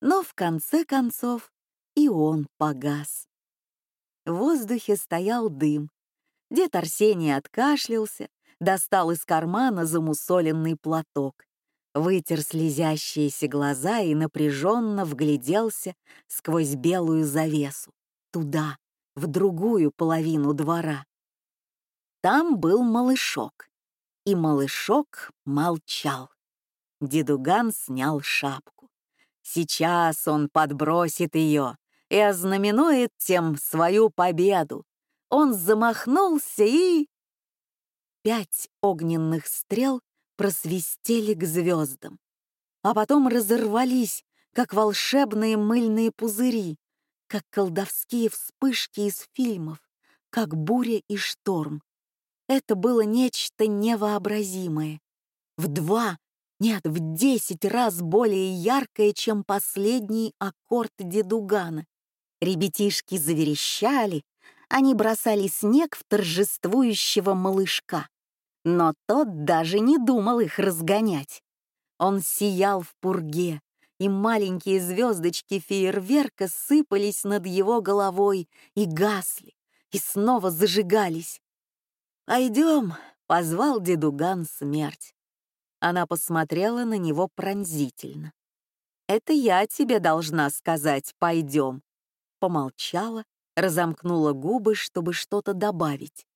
Но в конце концов и он погас. В воздухе стоял дым. Дед Арсений откашлялся, достал из кармана замусоленный платок, вытер слезящиеся глаза и напряженно вгляделся сквозь белую завесу, туда, в другую половину двора. Там был малышок, и малышок молчал. Дедуган снял шапку. Сейчас он подбросит ее и ознаменует тем свою победу. Он замахнулся и... Пять огненных стрел просвистели к звездам, а потом разорвались, как волшебные мыльные пузыри, как колдовские вспышки из фильмов, как буря и шторм. Это было нечто невообразимое. В два, нет, в десять раз более яркое, чем последний аккорд дедугана. Ребятишки заверещали, они бросали снег в торжествующего малышка. Но тот даже не думал их разгонять. Он сиял в пурге, и маленькие звездочки фейерверка сыпались над его головой и гасли, и снова зажигались. «Пойдем», — позвал дедуган смерть. Она посмотрела на него пронзительно. «Это я тебе должна сказать, пойдем». Помолчала, разомкнула губы, чтобы что-то добавить,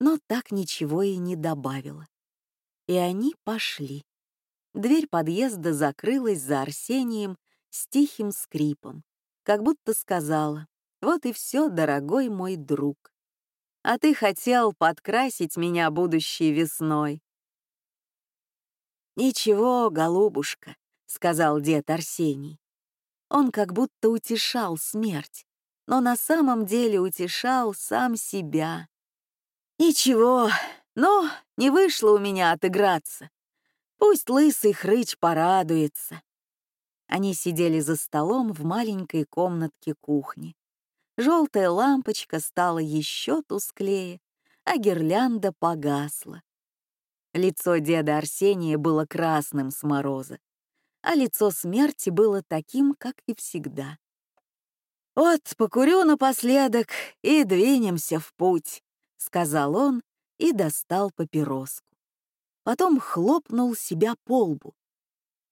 но так ничего и не добавила. И они пошли. Дверь подъезда закрылась за Арсением с тихим скрипом, как будто сказала, «Вот и все, дорогой мой друг. А ты хотел подкрасить меня будущей весной. «Ничего, голубушка», — сказал дед Арсений. Он как будто утешал смерть, но на самом деле утешал сам себя. «Ничего, но не вышло у меня отыграться. Пусть лысый хрыч порадуется». Они сидели за столом в маленькой комнатке кухни. Желтая лампочка стала еще тусклее, а гирлянда погасла. Лицо деда Арсения было красным с мороза, а лицо смерти было таким, как и всегда. «Вот, покурю напоследок и двинемся в путь», — сказал он и достал папироску. Потом хлопнул себя по лбу.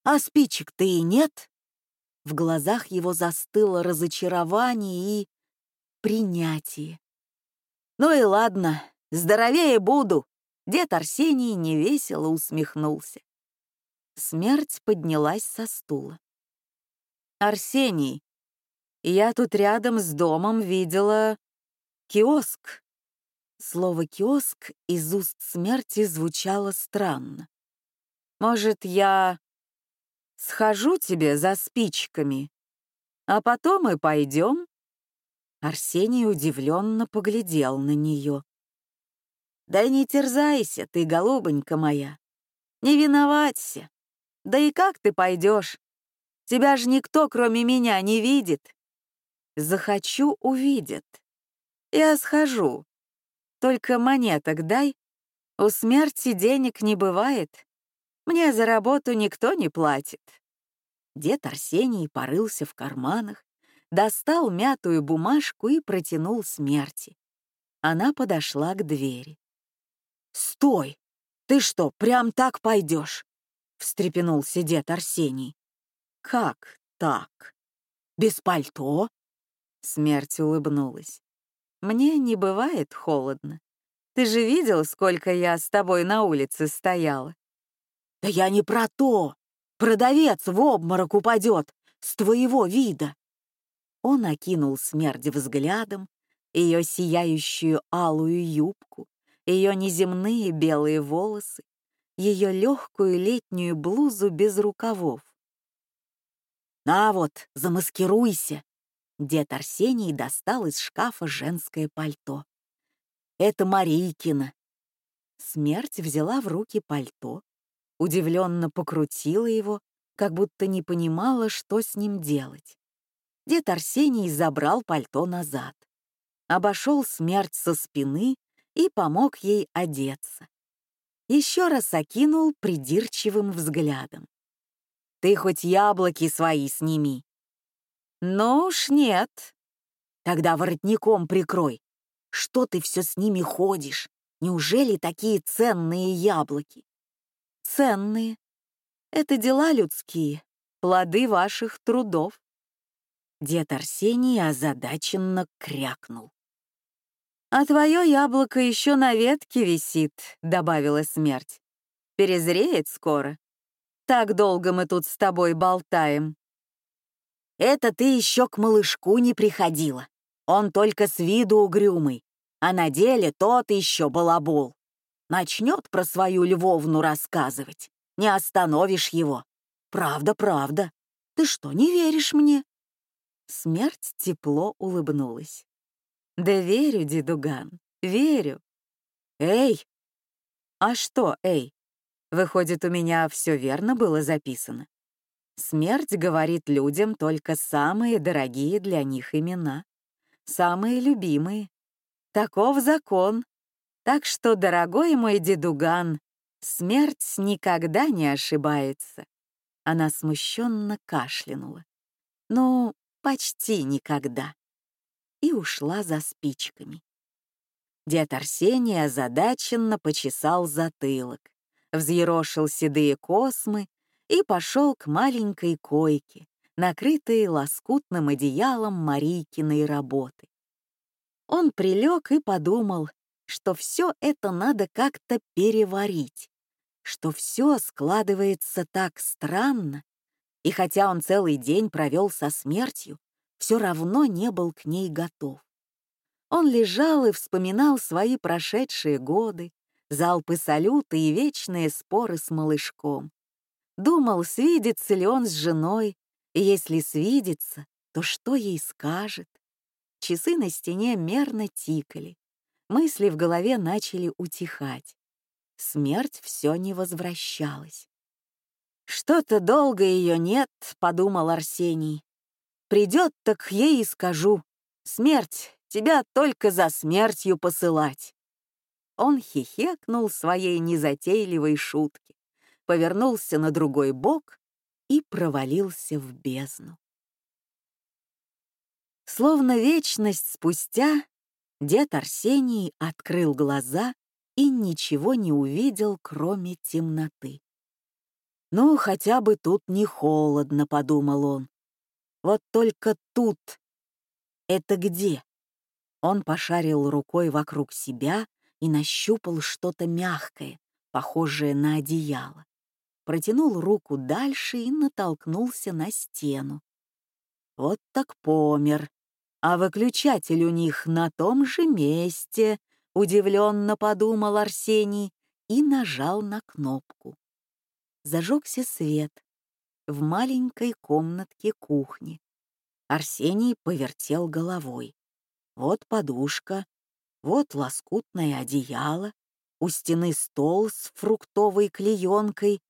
«А спичек-то и нет?» В глазах его застыло разочарование и принятие. «Ну и ладно, здоровее буду», Дед Арсений невесело усмехнулся. Смерть поднялась со стула. «Арсений, я тут рядом с домом видела киоск». Слово «киоск» из уст смерти звучало странно. «Может, я схожу тебе за спичками, а потом и пойдем?» Арсений удивленно поглядел на нее. Да не терзайся ты, голубонька моя. Не виноваться. Да и как ты пойдешь? Тебя же никто, кроме меня, не видит. Захочу — увидит. Я схожу. Только монеток дай. У смерти денег не бывает. Мне за работу никто не платит. Дед Арсений порылся в карманах, достал мятую бумажку и протянул смерти. Она подошла к двери. «Стой! Ты что, прям так пойдешь?» — встрепенулся дед Арсений. «Как так? Без пальто?» Смерть улыбнулась. «Мне не бывает холодно. Ты же видел, сколько я с тобой на улице стояла?» «Да я не про то! Продавец в обморок упадет с твоего вида!» Он окинул смерть взглядом, ее сияющую алую юбку, ее неземные белые волосы, ее легкую летнюю блузу без рукавов. «На вот, замаскируйся!» Дед Арсений достал из шкафа женское пальто. «Это Марийкина». Смерть взяла в руки пальто, удивленно покрутила его, как будто не понимала, что с ним делать. Дед Арсений забрал пальто назад, обошел смерть со спины и помог ей одеться. Еще раз окинул придирчивым взглядом. «Ты хоть яблоки свои сними». «Ну уж нет». «Тогда воротником прикрой. Что ты все с ними ходишь? Неужели такие ценные яблоки?» «Ценные. Это дела людские, плоды ваших трудов». Дед Арсений озадаченно крякнул. «А твое яблоко еще на ветке висит», — добавила смерть. «Перезреет скоро. Так долго мы тут с тобой болтаем». Это ты еще к малышку не приходила. Он только с виду угрюмый, а на деле тот еще балабол. Начнет про свою Львовну рассказывать. Не остановишь его. Правда, правда. Ты что, не веришь мне?» Смерть тепло улыбнулась. «Да верю, дедуган, верю. Эй! А что, эй? Выходит, у меня все верно было записано. Смерть говорит людям только самые дорогие для них имена, самые любимые. Таков закон. Так что, дорогой мой дедуган, смерть никогда не ошибается. Она смущенно кашлянула. Ну, почти никогда. И ушла за спичками. Дед Арсений озадаченно почесал затылок, взъерошил седые космы и пошел к маленькой койке, накрытой лоскутным одеялом Марийкиной работы. Он прилег и подумал, что все это надо как-то переварить, что все складывается так странно, и хотя он целый день провел со смертью, все равно не был к ней готов. Он лежал и вспоминал свои прошедшие годы, залпы салюта и вечные споры с малышком. Думал, свидится ли он с женой, и если свидится, то что ей скажет. Часы на стене мерно тикали, мысли в голове начали утихать. Смерть все не возвращалась. «Что-то долго ее нет», — подумал Арсений. «Придет, так ей и скажу. Смерть, тебя только за смертью посылать». Он хихекнул своей незатейливой шутки, повернулся на другой бок и провалился в бездну. Словно вечность спустя, дед Арсений открыл глаза и ничего не увидел, кроме темноты. «Ну, хотя бы тут не холодно», — подумал он. «Вот только тут. Это где?» Он пошарил рукой вокруг себя и нащупал что-то мягкое, похожее на одеяло. Протянул руку дальше и натолкнулся на стену. Вот так помер. А выключатель у них на том же месте, удивленно подумал Арсений и нажал на кнопку. Зажегся свет в маленькой комнатке кухни. Арсений повертел головой. Вот подушка, вот лоскутное одеяло, у стены стол с фруктовой клеенкой,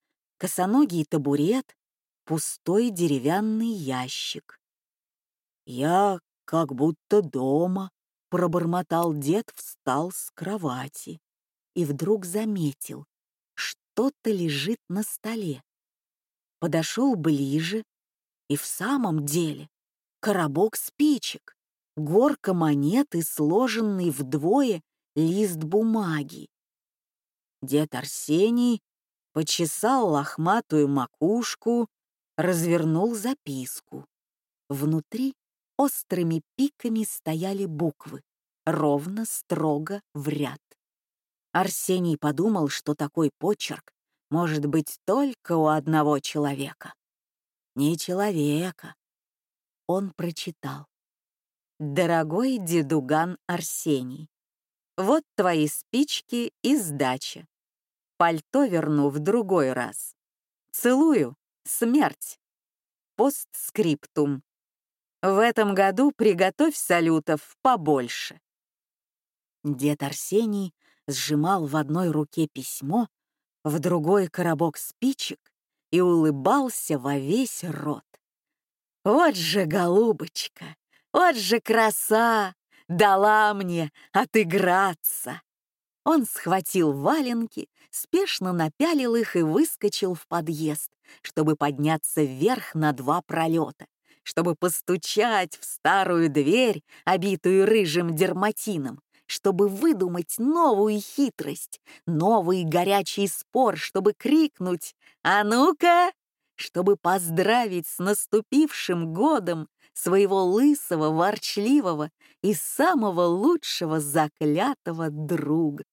косоногий табурет, пустой деревянный ящик. «Я как будто дома», — пробормотал дед, встал с кровати и вдруг заметил, что-то лежит на столе. Подошел ближе, и в самом деле коробок спичек горка монет и сложенный вдвое лист бумаги. Дед Арсений почесал лохматую макушку, развернул записку. Внутри острыми пиками стояли буквы, ровно, строго, в ряд. Арсений подумал, что такой почерк может быть только у одного человека. Не человека. Он прочитал. Дорогой дедуган Арсений, вот твои спички и сдача. Пальто верну в другой раз. Целую. Смерть. Постскриптум. В этом году приготовь салютов побольше. Дед Арсений сжимал в одной руке письмо, в другой — коробок спичек и улыбался во весь рот. «Вот же, голубочка, вот же краса! Дала мне отыграться!» Он схватил валенки, спешно напялил их и выскочил в подъезд, чтобы подняться вверх на два пролета, чтобы постучать в старую дверь, обитую рыжим дерматином, чтобы выдумать новую хитрость, новый горячий спор, чтобы крикнуть «А ну-ка!», чтобы поздравить с наступившим годом своего лысого, ворчливого и самого лучшего заклятого друга.